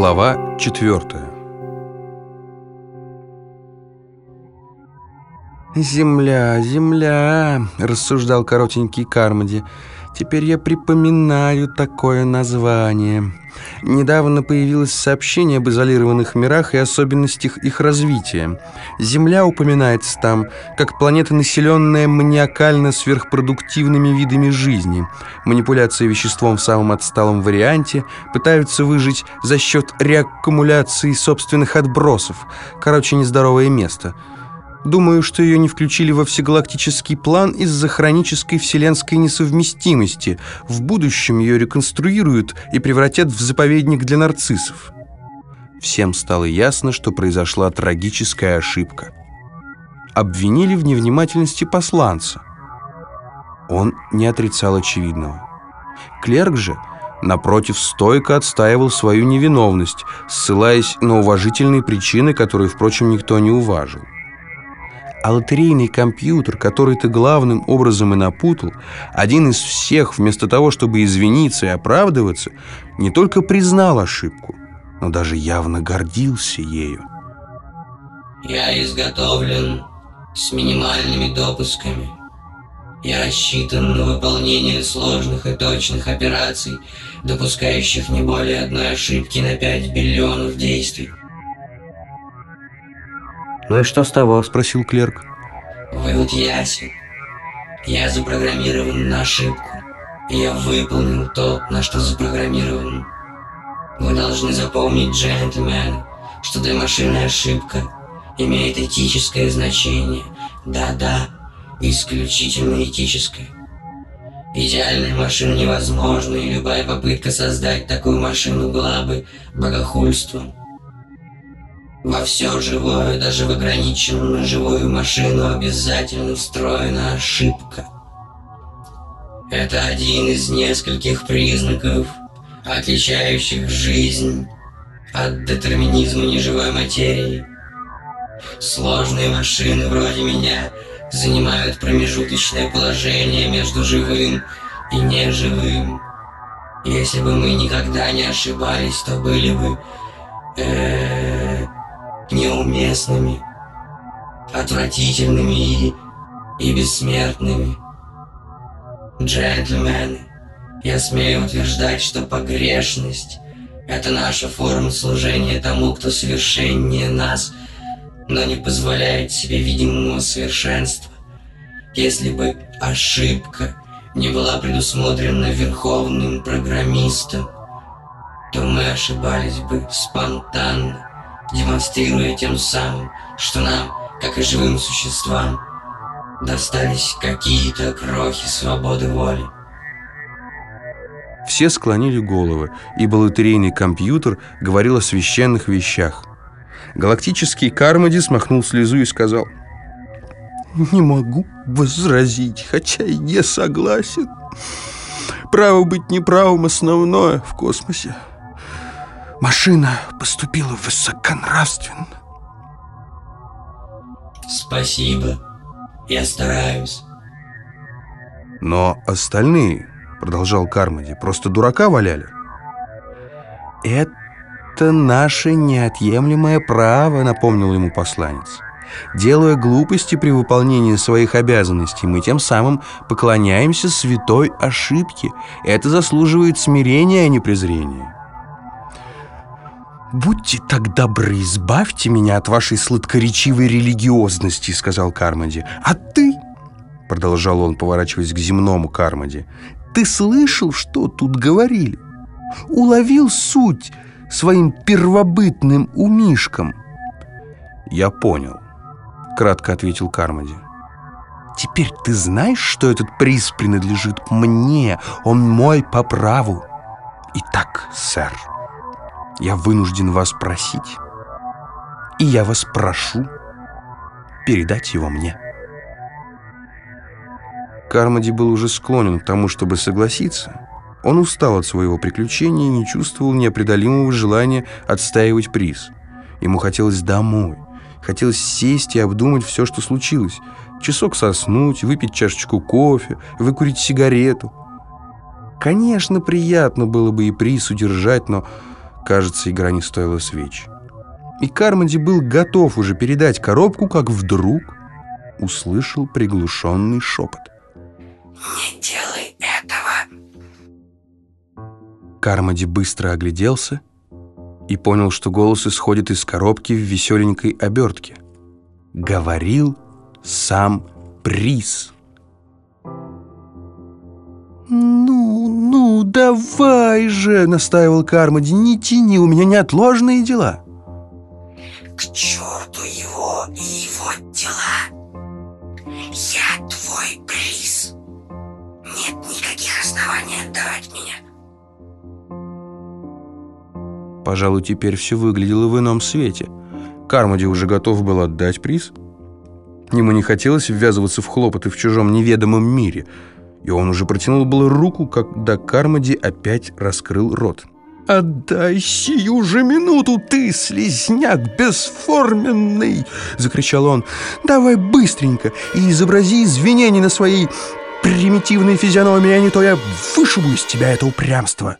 Глава четвертая «Земля, земля», — рассуждал коротенький Кармоди. «Теперь я припоминаю такое название. Недавно появилось сообщение об изолированных мирах и особенностях их развития. Земля упоминается там, как планета, населенная маниакально сверхпродуктивными видами жизни. Манипуляция веществом в самом отсталом варианте, пытаются выжить за счет реаккумуляции собственных отбросов. Короче, нездоровое место». Думаю, что ее не включили во всегалактический план из-за хронической вселенской несовместимости. В будущем ее реконструируют и превратят в заповедник для нарциссов. Всем стало ясно, что произошла трагическая ошибка. Обвинили в невнимательности посланца. Он не отрицал очевидного. Клерк же, напротив, стойко отстаивал свою невиновность, ссылаясь на уважительные причины, которые, впрочем, никто не уважил. А лотерейный компьютер, который ты главным образом и напутал, один из всех, вместо того, чтобы извиниться и оправдываться, не только признал ошибку, но даже явно гордился ею. Я изготовлен с минимальными допусками. Я рассчитан на выполнение сложных и точных операций, допускающих не более одной ошибки на 5 биллионов действий. «Ну и что с того?» – спросил клерк. «Вывод ясен. Я запрограммирован на ошибку. Я выполнил то, на что запрограммирован. Вы должны запомнить, джентльмен, что для машины ошибка имеет этическое значение. Да-да, исключительно этическое. Идеальная машина невозможна, и любая попытка создать такую машину была бы богохульством. Во все живое, даже в ограниченную живую машину обязательно встроена ошибка. Это один из нескольких признаков, отличающих жизнь от детерминизма неживой материи. Сложные машины вроде меня занимают промежуточное положение между живым и неживым. Если бы мы никогда не ошибались, то были бы... -э неуместными, отвратительными и, и бессмертными. Джентльмены, я смею утверждать, что погрешность — это наша форма служения тому, кто совершеннее нас, но не позволяет себе видимого совершенства. Если бы ошибка не была предусмотрена верховным программистом, то мы ошибались бы спонтанно демонстрируя тем самым, что нам, как и живым существам, достались какие-то крохи свободы воли. Все склонили головы, ибо лотерейный компьютер говорил о священных вещах. Галактический Кармоди смахнул слезу и сказал «Не могу возразить, хотя и не согласен. Право быть неправым основное в космосе. Машина поступила высоконравственно. Спасибо. Я стараюсь. Но остальные, продолжал Кармоди, просто дурака валяли. Это наше неотъемлемое право, напомнил ему посланец. Делая глупости при выполнении своих обязанностей, мы тем самым поклоняемся святой ошибке. Это заслуживает смирения, а не презрения. «Будьте так добры, избавьте меня от вашей сладкоречивой религиозности», — сказал Кармоди. «А ты?» — продолжал он, поворачиваясь к земному Кармоди. «Ты слышал, что тут говорили? Уловил суть своим первобытным умишком?» «Я понял», — кратко ответил Кармоди. «Теперь ты знаешь, что этот приз принадлежит мне? Он мой по праву. Итак, сэр...» я вынужден вас просить, и я вас прошу передать его мне. Кармоди был уже склонен к тому, чтобы согласиться. Он устал от своего приключения и не чувствовал непреодолимого желания отстаивать приз. Ему хотелось домой. Хотелось сесть и обдумать все, что случилось. Часок соснуть, выпить чашечку кофе, выкурить сигарету. Конечно, приятно было бы и приз удержать, но Кажется, игра не стоила свеч. И Кармоди был готов уже передать коробку, как вдруг услышал приглушенный шепот. «Не делай этого!» Кармоди быстро огляделся и понял, что голос исходит из коробки в веселенькой обертке. Говорил сам приз. «Ну, ну, давай же!» — настаивал Кармоди. «Не тяни, у меня неотложные дела!» «К черту его и его дела! Я твой приз! Нет никаких оснований отдавать меня!» Пожалуй, теперь все выглядело в ином свете. Кармоди уже готов был отдать приз. Ему не хотелось ввязываться в хлопоты в чужом неведомом мире — и он уже протянул было руку, когда Кармоди опять раскрыл рот. «Отдай сию же минуту, ты, слезняк бесформенный!» — закричал он. «Давай быстренько и изобрази извинения на своей примитивной физиономии, а не то я вышибу из тебя это упрямство!»